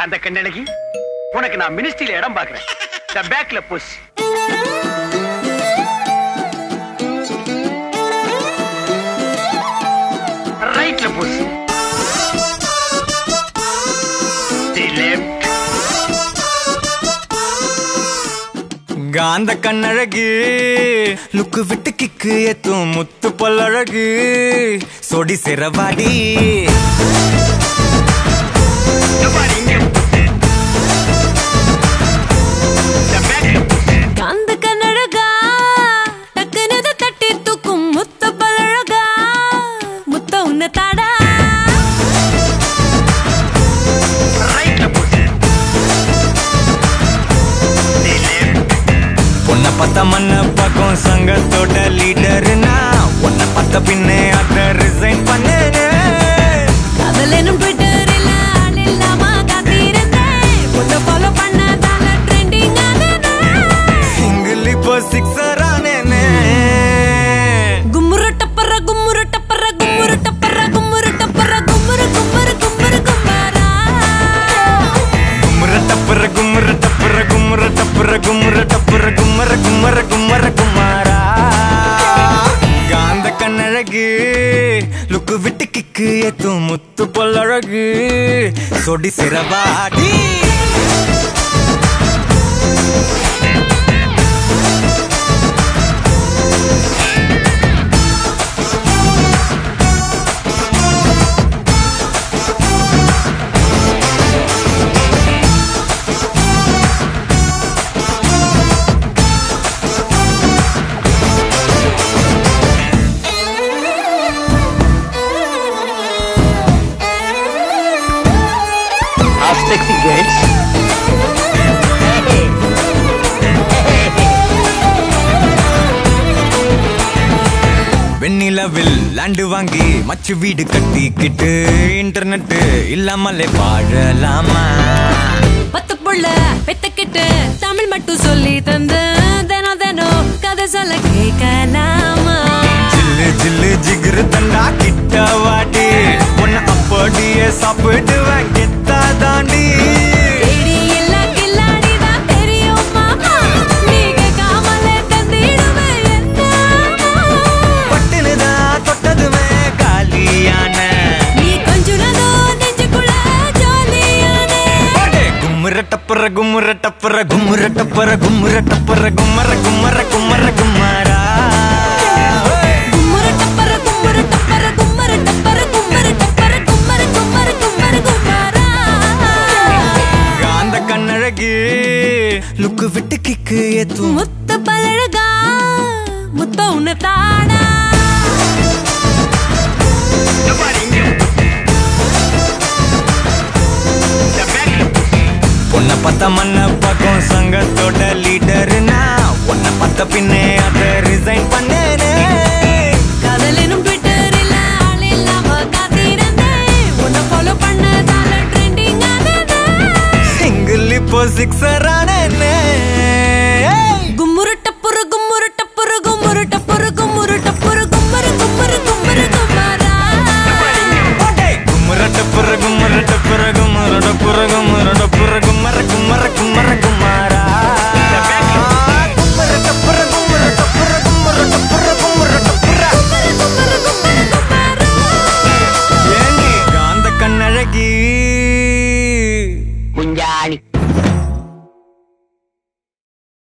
காந்த கண்ணழகி? உனக்கு நான் மினிஸ்ட்ரியில இடம் பாக்குறேன் இந்த பேக்ல புஷ் ரைட்ல புஷ் காந்த கண்ணழகு லுக்கு விட்டு கிக்கு ஏத்தும் முத்து பல்லழகு சொடி சிறவாடி. பொண்ண மண்ண பக்கம் சங்கத்தோட லீடர்னா உன்னை பத்த பின்னே அத ரிசைன் பண்ண குமர குமர குமர குமாரா. காந்த கண்ணழகு லுக்கு விட்டு கிக்கு ஏத்தும் முத்து பொல்லழகு சொடி சிறவாடி வெண்ணிலவில் லேண்டு வாங்கி மச்சு வீடு கட்டிக்கிட்டு இன்டர்நெட் இல்லாமலே வாழலாமா? பத்து புள்ள பெத்துக்கிட்டு தமிழ் மட்டும் சொல்லி தந்து தினம் தினம் கதை சொல்ல கேட்கலாமா? ஜில்லு ஜில்லு ஜிகிரு தண்டா கிட்ட வாடி. உன்னை அப்படியே சாப்பிடுவேன் கும்மர கும்மர கும்மர கும்மரா காந்த கண்ணழகு லுக்கு விட்டு கிக்கு ஏத்தும். முத்த பழகா முத்த உன்னை தாடா மண்ண பக்கம் சங்கத்தோட லீடர்னா உன்னை பத்த பின்னே அத ரிசைன் பண்ணேனே. காதல் எனும் ட்விட்டரில் ஆள் இல்லாம காத்திருந்தேன். உன்னை ஃபாலோ பண்ணதால ட்ரெண்டிங் ஆனதே? சிங்கிள் இப்போ சிக்ஸர் ஆனேனே